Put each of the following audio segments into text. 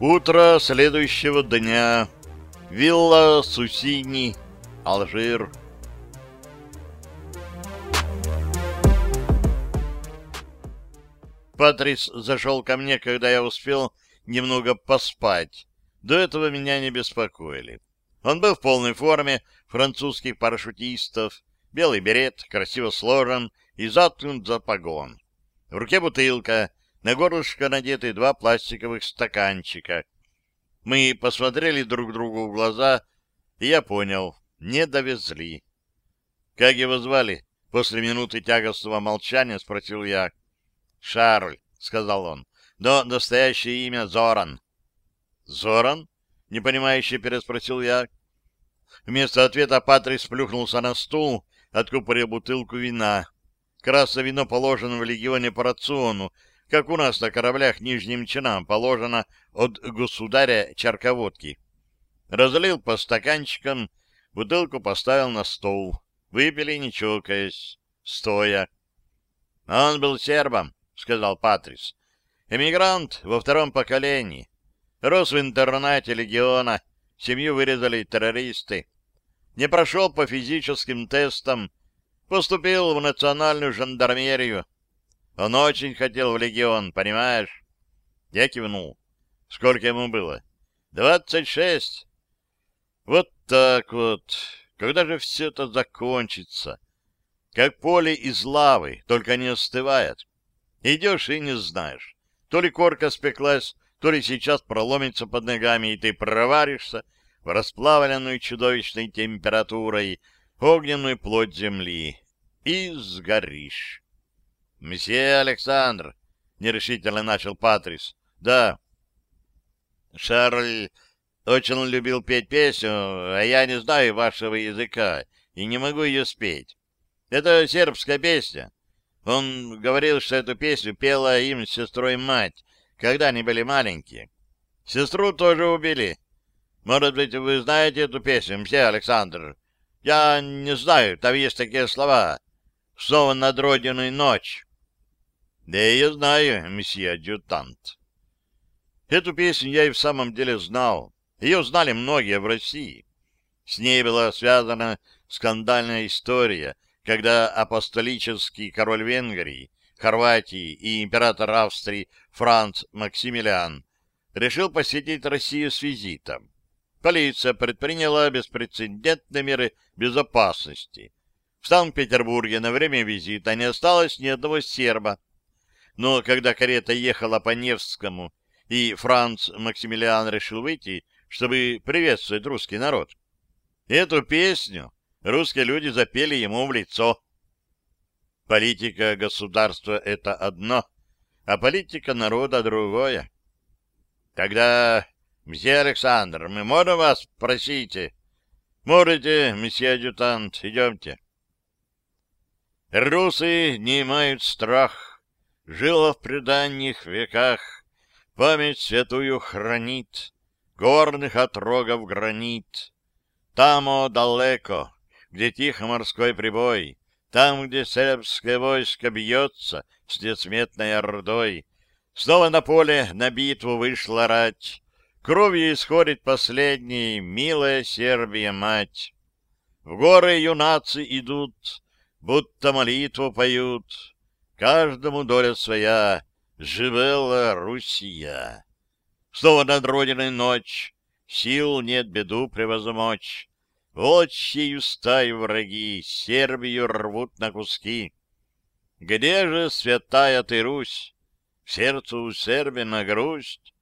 Утро следующего дня. Вилла Сусини, Алжир. Патрис зашел ко мне, когда я успел немного поспать. До этого меня не беспокоили. Он был в полной форме французских парашютистов, белый берет, красиво сложен и заткнут за погон. В руке бутылка, на горлышко надеты два пластиковых стаканчика. Мы посмотрели друг другу в глаза, и я понял, не довезли. — Как его звали? — после минуты тягостного молчания спросил я. — Шарль, — сказал он, — но настоящее имя Зоран. — Зоран? — непонимающе переспросил я. Вместо ответа Патрис плюхнулся на стул, откупорил бутылку вина. Красное вино положено в легионе по рациону, как у нас на кораблях нижним чинам положено от государя чарка водки. Разлил по стаканчикам, бутылку поставил на стол. Выпили, не чокаясь, стоя. «Он был сербом», — сказал Патрис. «Эмигрант во втором поколении. Рос в интернате легиона, семью вырезали террористы. Не прошел по физическим тестам, поступил в национальную жандармерию, он очень хотел в легион, понимаешь? Я кивнул. Сколько ему было? Двадцать шесть. Вот так вот. Когда же все это закончится? Как поле из лавы, только не остывает. Идешь и не знаешь. То ли корка спеклась, то ли сейчас проломится под ногами, и ты проваришься в расплавленную чудовищной температурой огненную плоть земли и сгоришь. — Месье Александр, — нерешительно начал Патрис. — Да. Шарль очень любил петь песню, а я не знаю вашего языка и не могу ее спеть. Это сербская песня. Он говорил, что эту песню пела им с сестрой мать, когда они были маленькие. Сестру тоже убили. Может быть, вы знаете эту песню, мсье Александр? Я не знаю, там есть такие слова. Снова над родиной ночь. Да я знаю, месье адъютант. Эту песню я и в самом деле знал. Ее знали многие в России. С ней была связана скандальная история, когда апостолический король Венгрии, Хорватии и император Австрии Франц Максимилиан решил посетить Россию с визитом. Полиция предприняла беспрецедентные меры безопасности. В Санкт-Петербурге на время визита не осталось ни одного серба, но когда карета ехала по Невскому, и Франц Максимилиан решил выйти, чтобы приветствовать русский народ, эту песню русские люди запели ему в лицо. Политика государства — это одно, а политика народа — другое. Тогда, месье Александр, мы можем вас просить? Можете, месье адъютант, идемте. Русы не имеют страх, жила в преданных веках, память святую хранит, горных отрогов гранит. Там, о, далеко, где тихо морской прибой, там, где сербское войско бьется с несметной ордой, снова на поле на битву вышла рать, кровью исходит последний, милая Сербия мать. В горы юнацы идут, будто молитву поют, Каждому доля своя, живела Руссия. Снова над родиной ночь, сил нет беду превозмочь. Волчьей стаи враги Сербию рвут на куски. Где же святая ты Русь? В у Сербина грусть.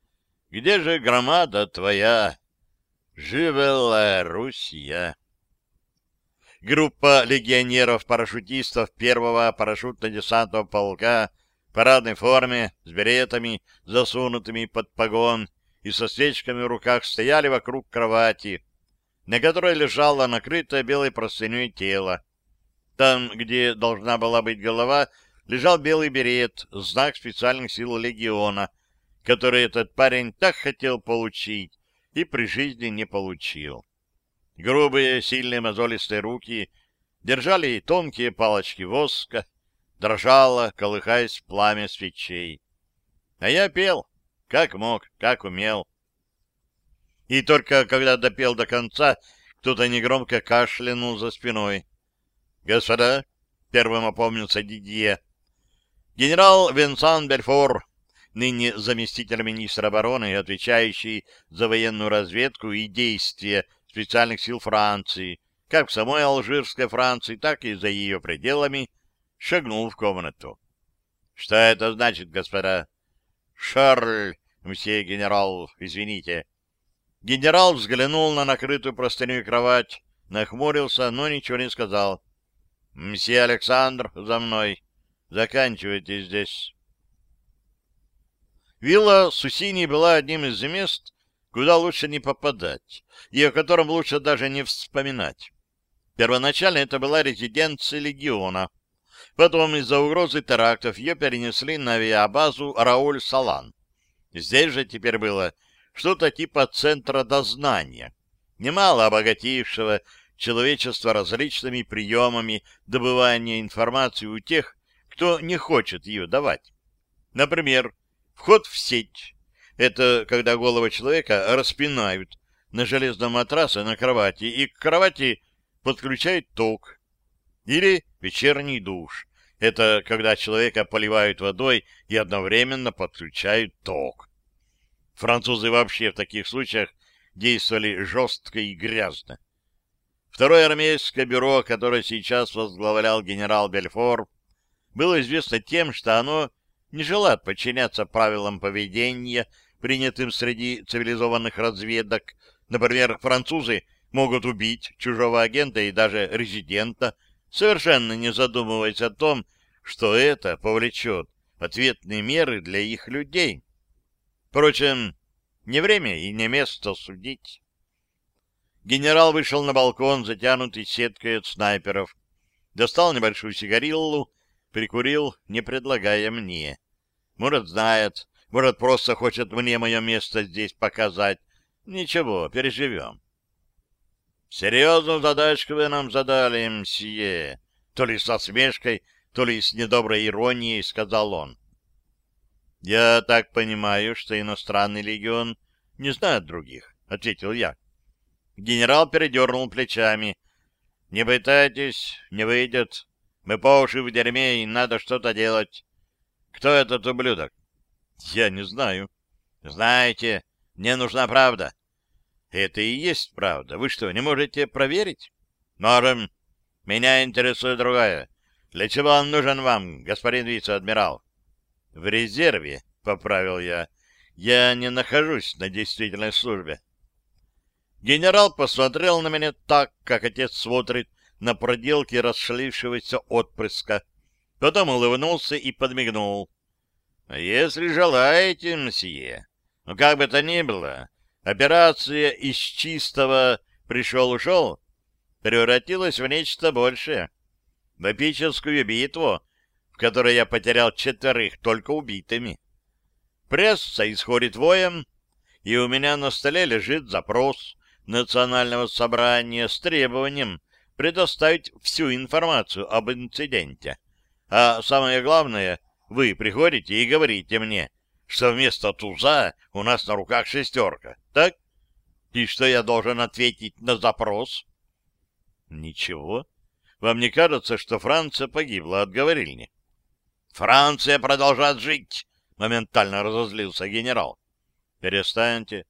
Где же громада твоя? Живела Руссия. Группа легионеров-парашютистов первого парашютно-десантного полка в парадной форме, с беретами, засунутыми под погон, и со свечками в руках стояли вокруг кровати, на которой лежало накрытое белой простыней тело. Там, где должна была быть голова, лежал белый берет, знак специальных сил легиона, который этот парень так хотел получить и при жизни не получил. Грубые, сильные мозолистые руки держали тонкие палочки воска, дрожало, колыхаясь пламя свечей. А я пел, как мог, как умел. И только когда допел до конца, кто-то негромко кашлянул за спиной. — Господа, — первым опомнился Дидье, — генерал Венсан Бельфор, ныне заместитель министра обороны, отвечающий за военную разведку и действия специальных сил Франции, как в самой Алжирской Франции, так и за ее пределами, шагнул в комнату. — Что это значит, господа? — Шарль, мсье генерал, извините. Генерал взглянул на накрытую простыню кровать, нахмурился, но ничего не сказал. — Мсье Александр, за мной. Заканчивайте здесь. Вилла Сусини была одним из мест, куда лучше не попадать, и о котором лучше даже не вспоминать. Первоначально это была резиденция легиона. Потом из-за угрозы терактов ее перенесли на авиабазу Рауль-Салан. Здесь же теперь было что-то типа центра дознания, немало обогатившего человечество различными приемами добывания информации у тех, кто не хочет ее давать. Например, вход в сеть. Это когда голову человека распинают на железном матрасе на кровати, и к кровати подключают ток. Или вечерний душ. Это когда человека поливают водой и одновременно подключают ток. Французы вообще в таких случаях действовали жестко и грязно. Второе армейское бюро, которое сейчас возглавлял генерал Бельфор, было известно тем, что оно не желает подчиняться правилам поведения, принятым среди цивилизованных разведок. Например, французы могут убить чужого агента и даже резидента, совершенно не задумываясь о том, что это повлечет ответные меры для их людей. Впрочем, не время и не место судить. Генерал вышел на балкон, затянутый сеткой от снайперов, достал небольшую сигариллу, прикурил, не предлагая мне. Может, знает, может, просто хочет мне мое место здесь показать. Ничего, переживем. Серьезную задачку вы нам задали, мсье. То ли со смешкой, то ли с недоброй иронией, сказал он. Я так понимаю, что иностранный легион не знает других, ответил я. Генерал передернул плечами. Не пытайтесь, не выйдет. Мы по уши в дерьме, и надо что-то делать. Кто этот ублюдок? Я не знаю. Знаете, мне нужна правда. Это и есть правда. Вы что, не можете проверить? Можем. Меня интересует другая. Для чего он нужен вам, господин вице-адмирал? В резерве, поправил я. Я не нахожусь на действительной службе. Генерал посмотрел на меня так, как отец смотрит на проделки расшалившегося отпрыска. Потом улыбнулся и подмигнул. — Если желаете, мсье. Ну, как бы то ни было, Операция из чистого «пришел-ушел» превратилась в нечто большее. В эпическую битву, в которой я потерял четверых только убитыми. Пресса исходит воем, и у меня на столе лежит запрос Национального собрания с требованием предоставить всю информацию об инциденте. А самое главное, вы приходите и говорите мне, что вместо туза у нас на руках шестерка, так? И что я должен ответить на запрос? Ничего. Вам не кажется, что Франция погибла от говорильни? Франция продолжает жить, моментально разозлился генерал. Перестаньте.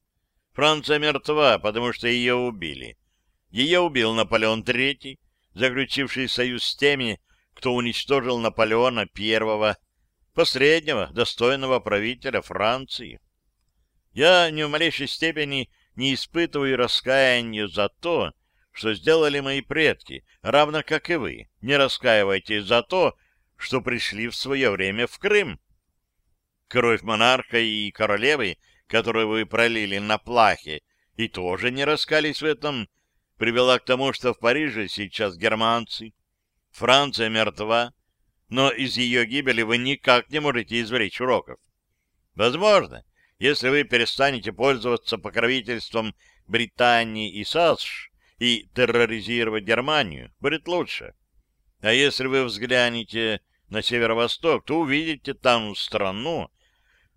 Франция мертва, потому что ее убили. Ее убил Наполеон III, заключивший союз с теми, кто уничтожил Наполеона I последнего достойного правителя Франции. Я ни в малейшей степени не испытываю раскаяния за то, что сделали мои предки, равно как и вы. Не раскаивайтесь за то, что пришли в свое время в Крым. Кровь монарха и королевы, которую вы пролили на плахе, и тоже не раскались в этом, привела к тому, что в Париже сейчас германцы. Франция мертва, но из ее гибели вы никак не можете извлечь уроков. Возможно, если вы перестанете пользоваться покровительством Британии и САСШ и терроризировать Германию, будет лучше. А если вы взглянете на северо-восток, то увидите там страну,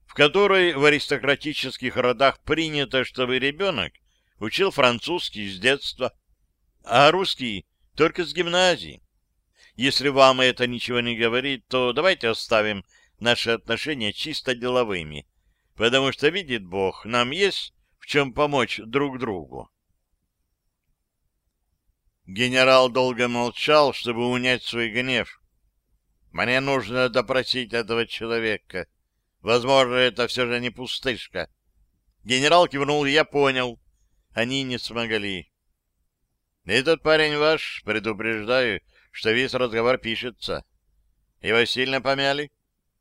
в которой в аристократических родах принято, чтобы ребенок учил французский с детства, а русский только с гимназии. Если вам это ничего не говорит, то давайте оставим наши отношения чисто деловыми, потому что, видит Бог, нам есть в чем помочь друг другу. Генерал долго молчал, чтобы унять свой гнев. Мне нужно допросить этого человека. Возможно, это все же не пустышка. Генерал кивнул, я понял. Они не смогли. Этот парень ваш, предупреждаю, что весь разговор пишется. Его сильно помяли?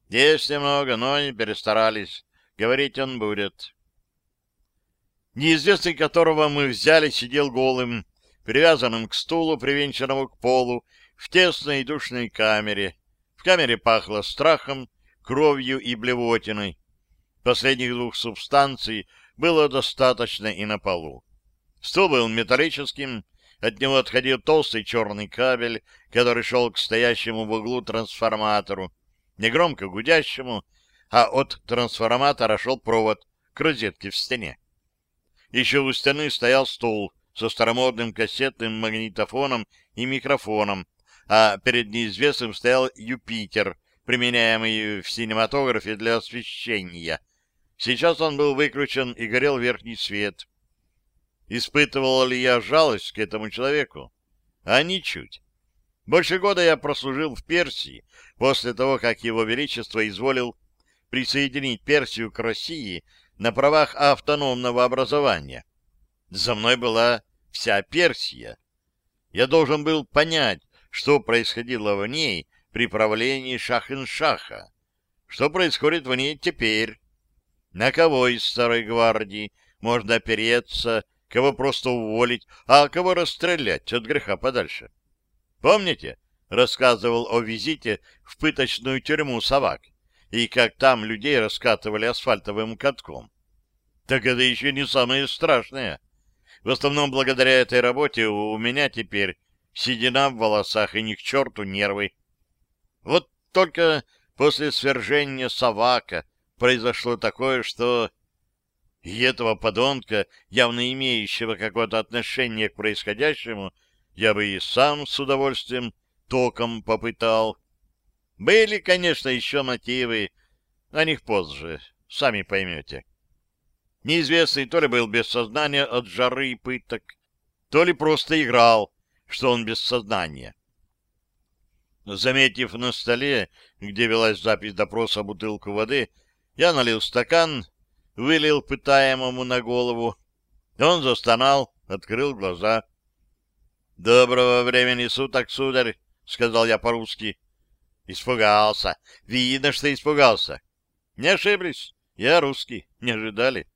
Есть немного, но не перестарались. Говорить он будет. Неизвестный, которого мы взяли, сидел голым, привязанным к стулу, привинченному к полу, в тесной и душной камере. В камере пахло страхом, кровью и блевотиной. Последних двух субстанций было достаточно и на полу. Стол был металлическим, от него отходил толстый черный кабель, который шел к стоящему в углу трансформатору, негромко гудящему, а от трансформатора шел провод к розетке в стене. Еще у стены стоял стол со старомодным кассетным магнитофоном и микрофоном, а перед неизвестным стоял Юпитер — применяемый в синематографе для освещения. Сейчас он был выключен и горел верхний свет. Испытывал ли я жалость к этому человеку? А ничуть. Больше года я прослужил в Персии, после того, как его величество изволил присоединить Персию к России на правах автономного образования. За мной была вся Персия. Я должен был понять, что происходило в ней, при правлении Шахин-Шаха. Что происходит в ней теперь? На кого из старой гвардии можно опереться, кого просто уволить, а кого расстрелять от греха подальше? Помните, рассказывал о визите в пыточную тюрьму Савак и как там людей раскатывали асфальтовым катком? Так это еще не самое страшное. В основном благодаря этой работе у меня теперь седина в волосах и ни к черту нервы. Вот только после свержения Савака произошло такое, что... И этого подонка, явно имеющего какое-то отношение к происходящему, я бы и сам с удовольствием током попытал. Были, конечно, еще мотивы, о них позже, сами поймете. Неизвестный то ли был без сознания от жары и пыток, то ли просто играл, что он без сознания. Заметив на столе, где велась запись допроса бутылку воды, я налил стакан, вылил пытаемому на голову. Он застонал, открыл глаза. — Доброго времени суток, сударь, — сказал я по-русски. Испугался. Видно, что испугался. Не ошиблись. Я русский. Не ожидали.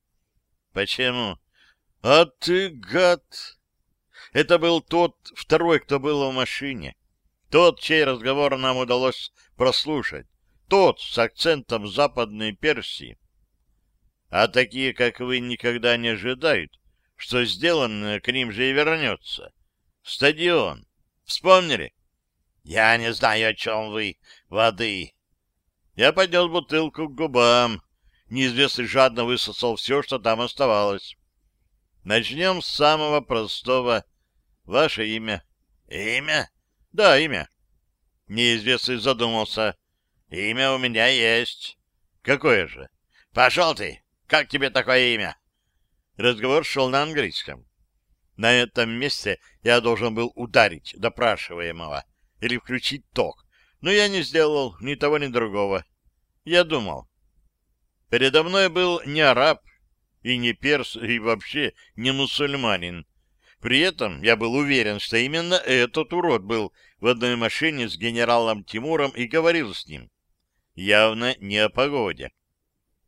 Почему? А ты гад! Это был тот второй, кто был в машине. Тот, чей разговор нам удалось прослушать. Тот с акцентом Западной Персии. А такие, как вы, никогда не ожидают, что сделанное к ним же и вернется. Стадион. Вспомнили? Я не знаю, о чем вы. Воды. Я поднес бутылку к губам. Неизвестный жадно высосал все, что там оставалось. Начнем с самого простого. Ваше имя. Имя? Да, имя. Неизвестный задумался. Имя у меня есть. Какое же? Пошел ты. Как тебе такое имя? Разговор шел на английском. На этом месте я должен был ударить допрашиваемого или включить ток, но я не сделал ни того, ни другого. Я думал. Передо мной был не араб, и не перс, и вообще не мусульманин. При этом я был уверен, что именно этот урод был в одной машине с генералом Тимуром и говорил с ним. Явно не о погоде.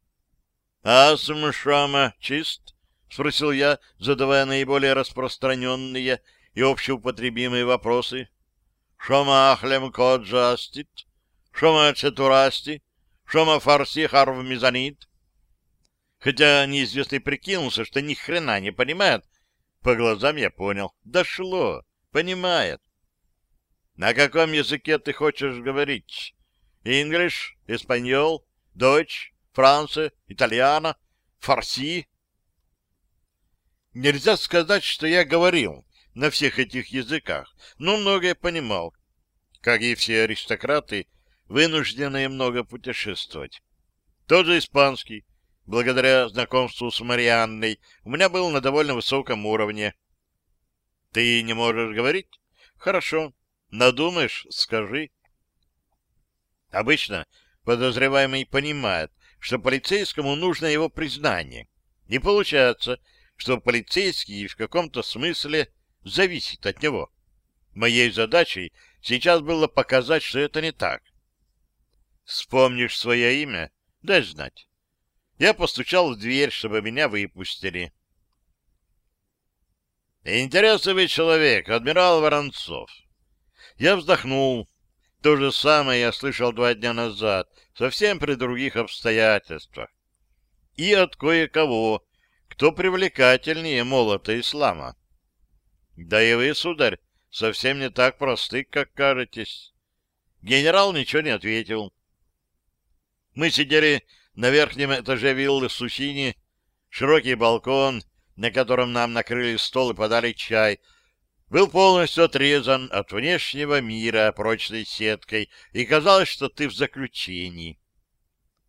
— Асм Шама чист? — спросил я, задавая наиболее распространенные и общеупотребимые вопросы. — Шама Ахлем Коджа астит? Шома четурасти, шома фарси харв мизанит. Хотя неизвестный прикинулся, что ни хрена не понимает, по глазам я понял. Дошло, понимает. На каком языке ты хочешь говорить? English, Испаньол, Deutsch, Франция, Итальяна, Фарси? Нельзя сказать, что я говорил на всех этих языках, но многое понимал, как и все аристократы, вынужденные много путешествовать. Тот же испанский, благодаря знакомству с Марианной, у меня был на довольно высоком уровне. Ты не можешь говорить? Хорошо. Надумаешь, скажи. Обычно подозреваемый понимает, что полицейскому нужно его признание. Не получается, что полицейский в каком-то смысле зависит от него. Моей задачей сейчас было показать, что это не так. Вспомнишь свое имя? Дай знать. Я постучал в дверь, чтобы меня выпустили. Интересный человек, адмирал Воронцов. Я вздохнул. То же самое я слышал два дня назад, совсем при других обстоятельствах. И от кое-кого, кто привлекательнее молота ислама. Да и вы, сударь, совсем не так просты, как кажетесь. Генерал ничего не ответил. Мы сидели на верхнем этаже виллы Сусини, широкий балкон, на котором нам накрыли стол и подали чай, был полностью отрезан от внешнего мира прочной сеткой, и казалось, что ты в заключении.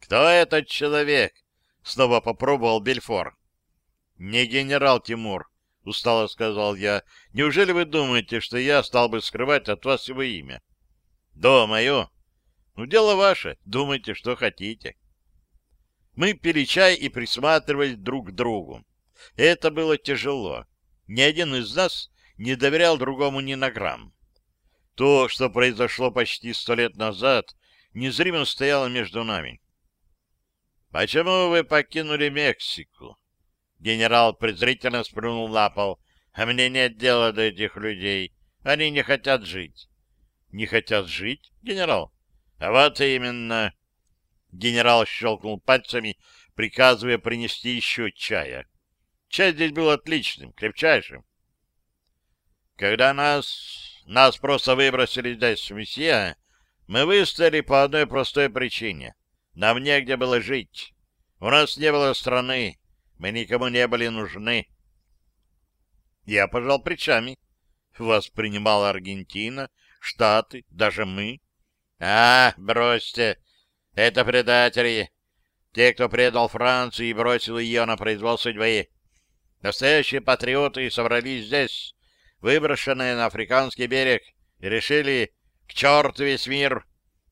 «Кто этот человек?» — снова попробовал Бельфор. «Не генерал Тимур», — устало сказал я. «Неужели вы думаете, что я стал бы скрывать от вас его имя?» «Думаю». «Ну, дело ваше. Думайте, что хотите». Мы пили чай и присматривались друг к другу. Это было тяжело. Ни один из нас не доверял другому ни на грамм. То, что произошло почти сто лет назад, незримо стояло между нами. «Почему вы покинули Мексику?» Генерал презрительно сплюнул на пол. «А мне нет дела до этих людей. Они не хотят жить». «Не хотят жить, генерал?» «А вот именно...» Генерал щелкнул пальцами, приказывая принести еще чая. Чай здесь был отличным, крепчайшим. Когда нас... нас просто выбросили здесь, месье, мы выстояли по одной простой причине. Нам негде было жить. У нас не было страны. Мы никому не были нужны. Я пожал плечами. Вас принимала Аргентина, Штаты, даже мы. А, бросьте, это предатели. Те, кто предал Францию и бросил ее на произвол судьбы. Настоящие патриоты собрались здесь, выброшенные на африканский берег, и решили к черту весь мир.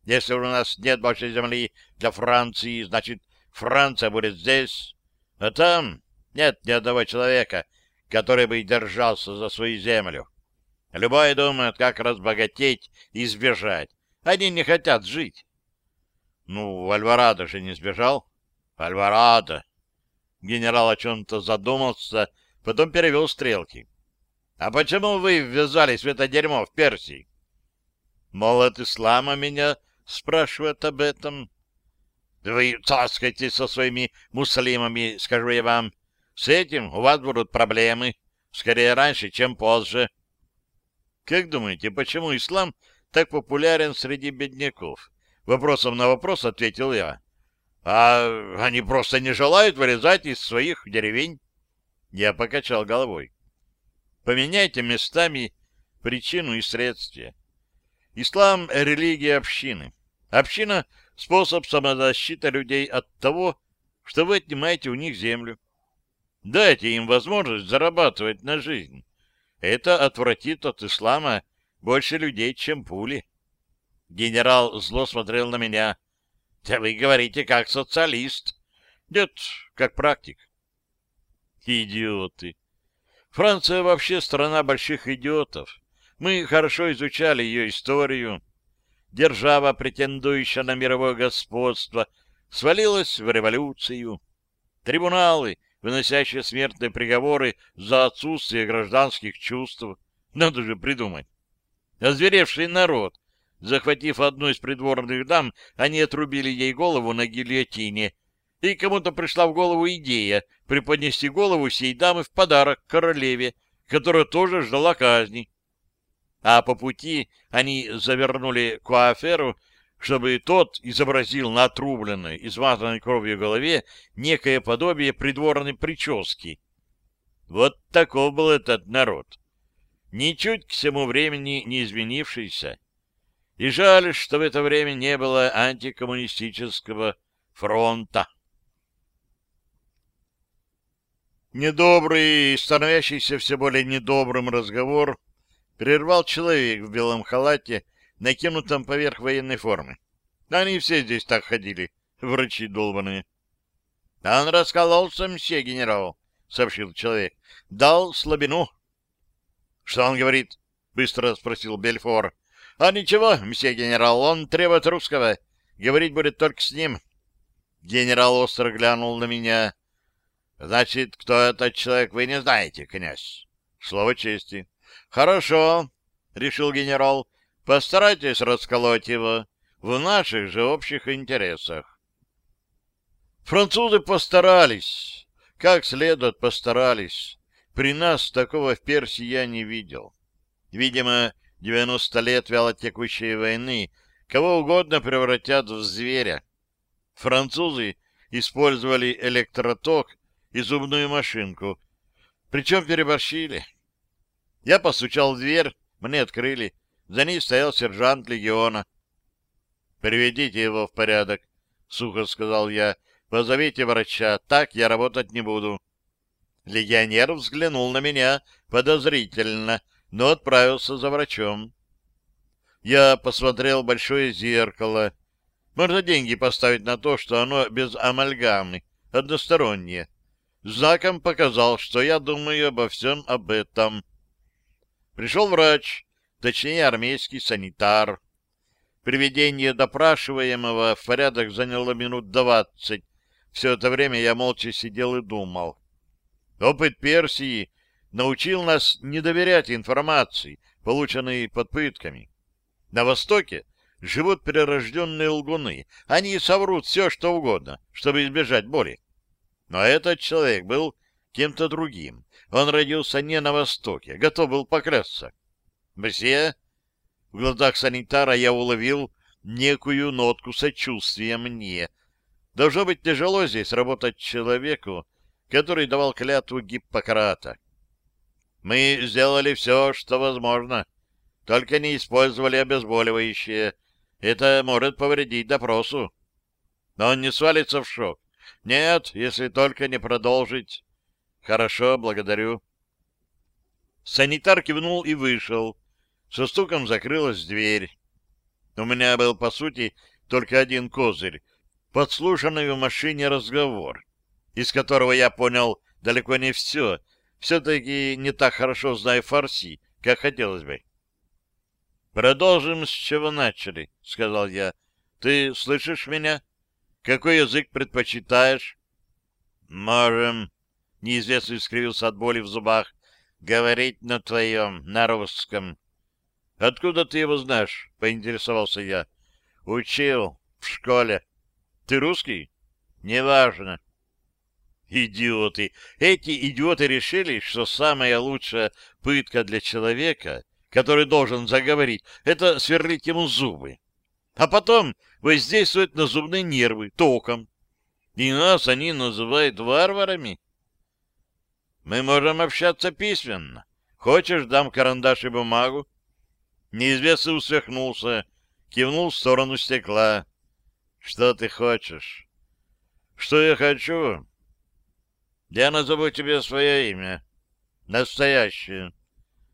Если у нас нет больше земли для Франции, значит, Франция будет здесь. А там нет ни одного человека, который бы держался за свою землю. Любой думает, как разбогатеть и сбежать. Они не хотят жить. Ну, Альварадо же не сбежал. Альварадо. Генерал о чем-то задумался, потом перевел стрелки. А почему вы ввязались в это дерьмо в Персии? Мол, от ислама меня спрашивают об этом. Вы цаскайте со своими муслимами, скажу я вам. С этим у вас будут проблемы. Скорее раньше, чем позже. Как думаете, почему ислам так популярен среди бедняков? Вопросом на вопрос ответил я. А они просто не желают вырезать из своих деревень. Я покачал головой. Поменяйте местами причину и следствие. Ислам — религия общины. Община — способ самозащиты людей от того, что вы отнимаете у них землю. Дайте им возможность зарабатывать на жизнь. Это отвратит от ислама больше людей, чем пули. Генерал зло смотрел на меня. Да вы говорите как социалист. Нет, как практик. Идиоты. Франция вообще страна больших идиотов. Мы хорошо изучали ее историю. Держава, претендующая на мировое господство, свалилась в революцию. Трибуналы, выносящие смертные приговоры за отсутствие гражданских чувств. Надо же придумать. Озверевший народ, Захватив одну из придворных дам, они отрубили ей голову на гильотине, и кому-то пришла в голову идея преподнести голову сей дамы в подарок королеве, которая тоже ждала казни. А по пути они завернули Куаферу, чтобы тот изобразил на отрубленной, измазанной кровью голове некое подобие придворной прически. Вот таков был этот народ. Ничуть к всему времени не изменившийся. И жаль, что в это время не было антикоммунистического фронта. Недобрый, становящийся все более недобрым разговор прервал человек в белом халате, накинутом поверх военной формы. Они все здесь так ходили, врачи долбаные. — Он раскололся, мсье генерал, — сообщил человек. — Дал слабину. — Что он говорит? — быстро спросил Бельфор. — А ничего, мсье генерал, он требует русского. Говорить будет только с ним. Генерал остро глянул на меня. — Значит, кто этот человек, вы не знаете, князь? — Слово чести. — Хорошо, — решил генерал. — Постарайтесь расколоть его в наших же общих интересах. Французы постарались, как следует постарались. При нас такого в Персии я не видел. Видимо, 90 лет вялотекущей войны кого угодно превратят в зверя. Французы использовали электроток и зубную машинку. Причем переборщили. Я постучал в дверь, мне открыли. За ней стоял сержант легиона. «Приведите его в порядок», — сухо сказал я. «Позовите врача, так я работать не буду». Легионер взглянул на меня подозрительно, но отправился за врачом. Я посмотрел большое зеркало. Можно деньги поставить на то, что оно без амальгамы, одностороннее знаком показал, что я думаю обо всем об этом. Пришел врач, точнее армейский санитар. Приведение допрашиваемого в порядок заняло минут двадцать. Все это время я молча сидел и думал. Опыт Персии научил нас не доверять информации, полученной под пытками. На Востоке живут перерожденные лгуны. Они соврут все, что угодно, чтобы избежать боли. Но этот человек был кем-то другим. Он родился не на Востоке, готов был поклясться. «Мсье?» В глазах санитара я уловил некую нотку сочувствия мне. Должно быть тяжело здесь работать человеку, который давал клятву Гиппократа. Мы сделали все, что возможно, только не использовали обезболивающее. Это может повредить допросу. Но он не свалится в шок. Нет, если только не продолжить. Хорошо, благодарю. Санитар кивнул и вышел. Со стуком закрылась дверь. У меня был, по сути, только один козырь — подслушанный в машине разговор, из которого я понял далеко не все, все-таки не так хорошо знаю фарси, как хотелось бы. «Продолжим, с чего начали», — сказал я. «Ты слышишь меня?» Какой язык предпочитаешь? Можем, неизвестный скривился от боли в зубах, говорить на твоем, на русском. Откуда ты его знаешь? Поинтересовался я. Учил в школе. Ты русский? Неважно. Идиоты! Эти идиоты решили, что самая лучшая пытка для человека, который должен заговорить, это сверлить ему зубы а потом воздействует на зубные нервы током. И нас они называют варварами. Мы можем общаться письменно. Хочешь, дам карандаш и бумагу? Неизвестный усмехнулся, кивнул в сторону стекла. Что ты хочешь? Что я хочу? Я назову тебе свое имя. Настоящее.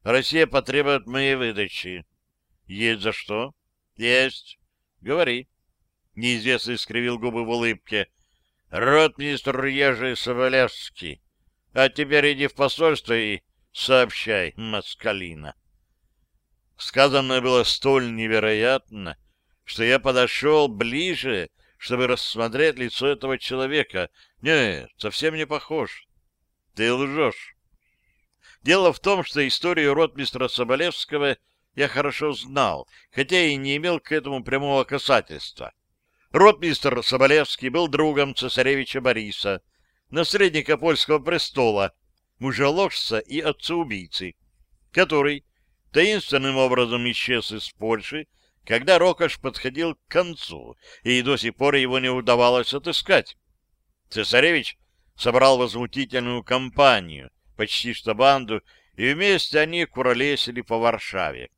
Россия потребует моей выдачи. Есть за что? Есть. Говори. Неизвестный скривил губы в улыбке. Ротмистр Ежи Соболевский. А теперь иди в посольство и сообщай, Маскалина. Сказанное было столь невероятно, что я подошел ближе, чтобы рассмотреть лицо этого человека. Нет, совсем не похож. Ты лжешь. Дело в том, что историю ротмистра Соболевского я хорошо знал, хотя и не имел к этому прямого касательства. Ротмистр Соболевский был другом цесаревича Бориса, наследника польского престола, мужеложца и отца-убийцы, который таинственным образом исчез из Польши, когда Рокош подходил к концу, и до сих пор его не удавалось отыскать. Цесаревич собрал возмутительную компанию, почти что банду, и вместе они куролесили по Варшаве.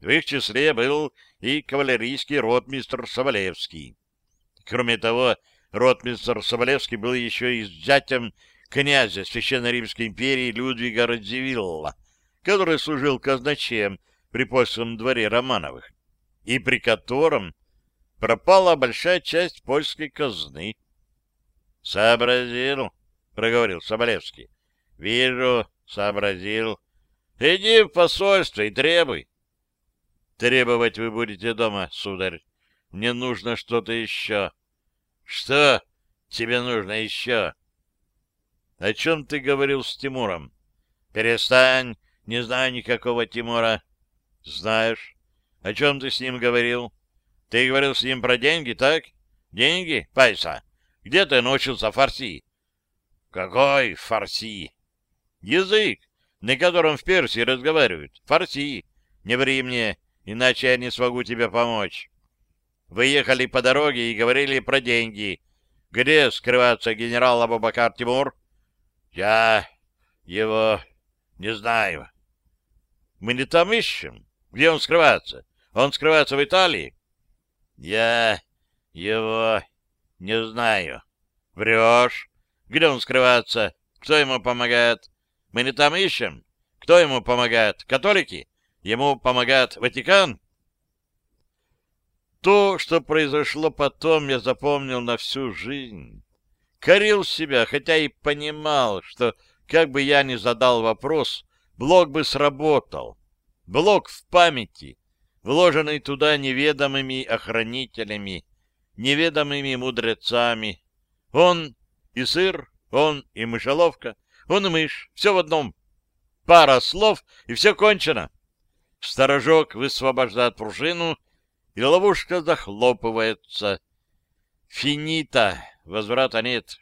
В их числе был и кавалерийский ротмистр Соболевский. Кроме того, ротмистр Соболевский был еще и зятем князя Священной Римской империи Людвига Радзивилла, который служил казначеем при польском дворе Романовых, и при котором пропала большая часть польской казны. — Сообразил, — проговорил Соболевский. — Вижу, сообразил. Иди в посольство и требуй. — Требовать вы будете дома, сударь. Мне нужно что-то еще. — Что тебе нужно еще? — О чем ты говорил с Тимуром? — Перестань, не знаю никакого Тимура. — Знаешь. О чем ты с ним говорил? Ты говорил с ним про деньги, так? Деньги, Пайса? Где ты научился фарси? — Какой фарси? — Язык, на котором в Персии разговаривают. Фарси. Не ври мне, иначе я не смогу тебе помочь. Вы ехали по дороге и говорили про деньги. Где скрывается генерал Абубакар Тимур? Я его не знаю. Мы не там ищем. Где он скрывается? Он скрывается в Италии? Я его не знаю. Врешь. Где он скрывается? Кто ему помогает? Мы не там ищем. Кто ему помогает? Католики? Ему помогает Ватикан? То, что произошло потом, я запомнил на всю жизнь. Корил себя, хотя и понимал, что, как бы я ни задал вопрос, блок бы сработал. Блок в памяти, вложенный туда неведомыми охранителями, неведомыми мудрецами. Он и сыр, он и мышеловка, он и мышь, все в одном. Пара слов, и все кончено. Сторожок высвобождает пружину, и ловушка захлопывается. Финита, возврата нет.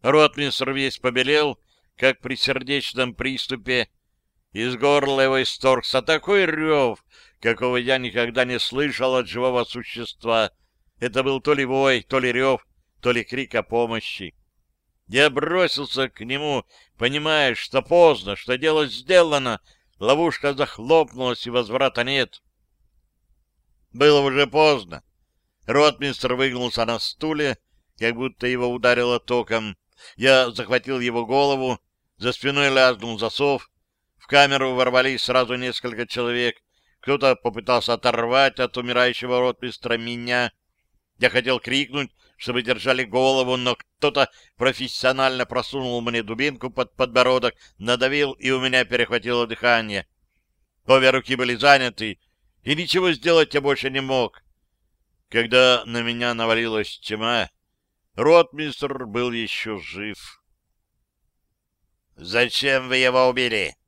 Ротмистр весь побелел, как при сердечном приступе. Из горла его исторгся такой рев, какого я никогда не слышал от живого существа. Это был то ли вой, то ли рев, то ли крик о помощи. Я бросился к нему, понимая, что поздно, что дело сделано, ловушка захлопнулась и возврата нет. Было уже поздно. Ротмистр выгнулся на стуле, как будто его ударило током. Я захватил его голову, за спиной лязнул засов. В камеру ворвались сразу несколько человек. Кто-то попытался оторвать от умирающего ротмистра меня. Я хотел крикнуть, чтобы держали голову, но кто-то профессионально просунул мне дубинку под подбородок, надавил, и у меня перехватило дыхание. Обе руки были заняты, и ничего сделать я больше не мог. Когда на меня навалилась тьма, ротмистр был еще жив. «Зачем вы его убили?»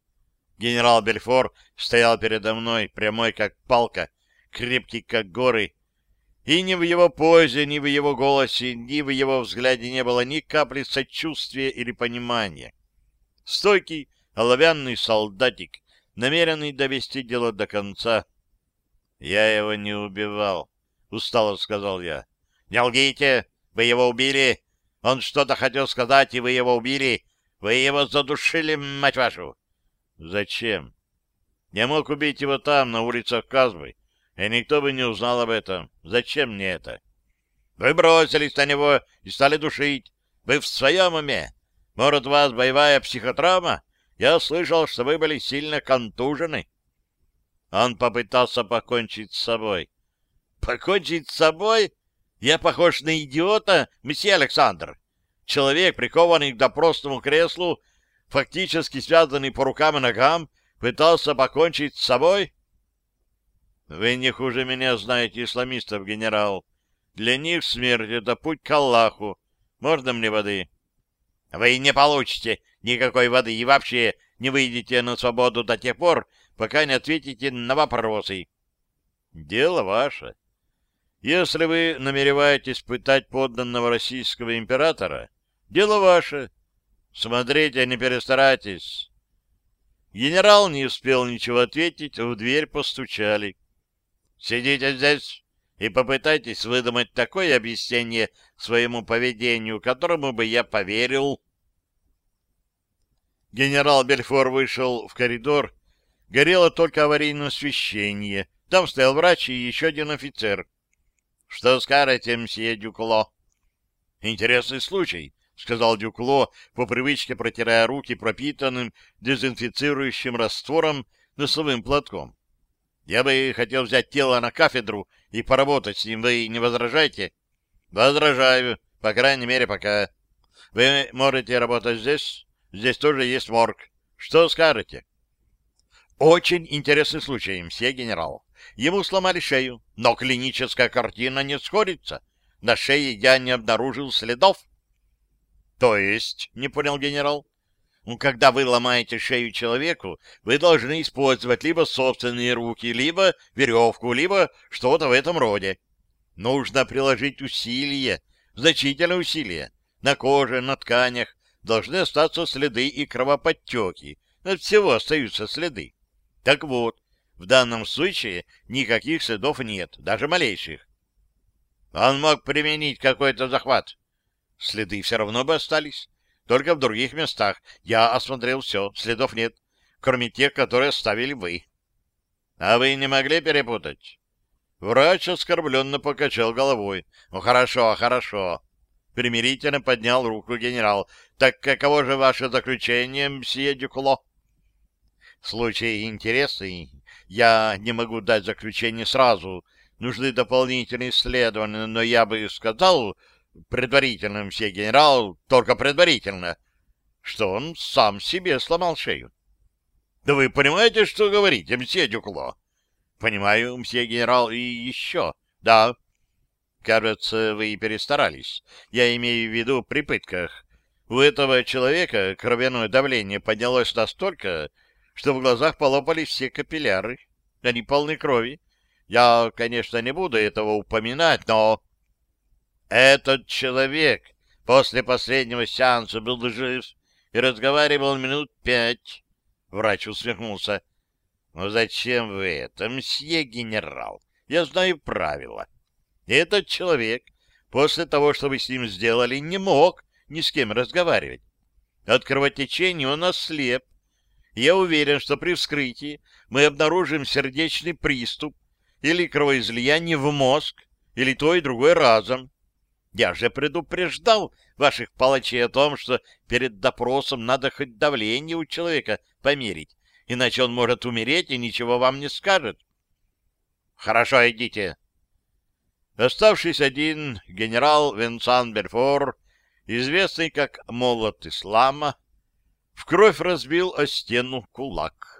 Генерал Бельфор стоял передо мной, прямой как палка, крепкий как горы, и ни в его позе, ни в его голосе, ни в его взгляде не было ни капли сочувствия или понимания. Стойкий, оловянный солдатик, намеренный довести дело до конца. «Я его не убивал», — устало сказал я. «Не лгите! Вы его убили! Он что-то хотел сказать, и вы его убили! Вы его задушили, мать вашу!» «Зачем?» «Я мог убить его там, на улицах Казбы и никто бы не узнал об этом. Зачем мне это? Вы бросились на него и стали душить. Вы в своем уме? Может, у вас боевая психотравма? Я слышал, что вы были сильно контужены. Он попытался покончить с собой. Покончить с собой? Я похож на идиота, месье Александр. Человек, прикованный к допросному креслу, фактически связанный по рукам и ногам, пытался покончить с собой? Вы не хуже меня знаете исламистов, генерал. Для них смерть — это путь к Аллаху. Можно мне воды? Вы не получите никакой воды и вообще не выйдете на свободу до тех пор, пока не ответите на вопросы. Дело ваше. Если вы намереваетесь пытать подданного российского императора, дело ваше. Смотрите, не перестарайтесь. Генерал не успел ничего ответить, в дверь постучали. Сидите здесь и попытайтесь выдумать такое объяснение своему поведению, которому бы я поверил. Генерал Бельфор вышел в коридор. Горело только аварийное освещение. Там стоял врач и еще один офицер. — Что скажете, мсье Дюкло? — Интересный случай, — сказал Дюкло, по привычке протирая руки пропитанным дезинфицирующим раствором носовым платком. — Я бы хотел взять тело на кафедру и поработать с ним. Вы не возражаете? — Возражаю, по крайней мере, пока. Вы можете работать здесь? Здесь тоже есть морг. Что скажете? Очень интересный случай, мсье генерал. Ему сломали шею, но клиническая картина не сходится. На шее я не обнаружил следов. То есть, не понял генерал, ну, когда вы ломаете шею человеку, вы должны использовать либо собственные руки, либо веревку, либо что-то в этом роде. Нужно приложить усилия, значительные усилия, на коже, на тканях, должны остаться следы и кровоподтеки. От всего остаются следы. Так вот, в данном случае никаких следов нет, даже малейших. Он мог применить какой-то захват. Следы все равно бы остались, только в других местах. Я осмотрел все, следов нет, кроме тех, которые оставили вы. А вы не могли перепутать? Врач оскорбленно покачал головой. Ну, хорошо, хорошо. Примирительно поднял руку генерал. Так каково же ваше заключение, мсье Дюкло? Случай интересный. Я не могу дать заключение сразу. Нужны дополнительные исследования, но я бы сказал, предварительно, мсье генерал, только предварительно, что он сам себе сломал шею. Да вы понимаете, что говорите, мсье Дюкло? Понимаю, мсье генерал, и еще. Да, Кажется, вы и перестарались. Я имею в виду при пытках. У этого человека кровяное давление поднялось настолько, что в глазах полопались все капилляры. Они полны крови. Я, конечно, не буду этого упоминать, но... Этот человек после последнего сеанса был жив и разговаривал минут пять. Врач усмехнулся. — Ну зачем вы это, мсье генерал? Я знаю правила. Этот человек после того, что вы с ним сделали, не мог ни с кем разговаривать. От кровотечения он ослеп. Я уверен, что при вскрытии мы обнаружим сердечный приступ или кровоизлияние в мозг, или то и другое разом. Я же предупреждал ваших палачей о том, что перед допросом надо хоть давление у человека померить, иначе он может умереть и ничего вам не скажет. — Хорошо, идите, Оставшись один, генерал Венсан Бельфор, известный как Молот Ислама, в кровь разбил о стену кулак.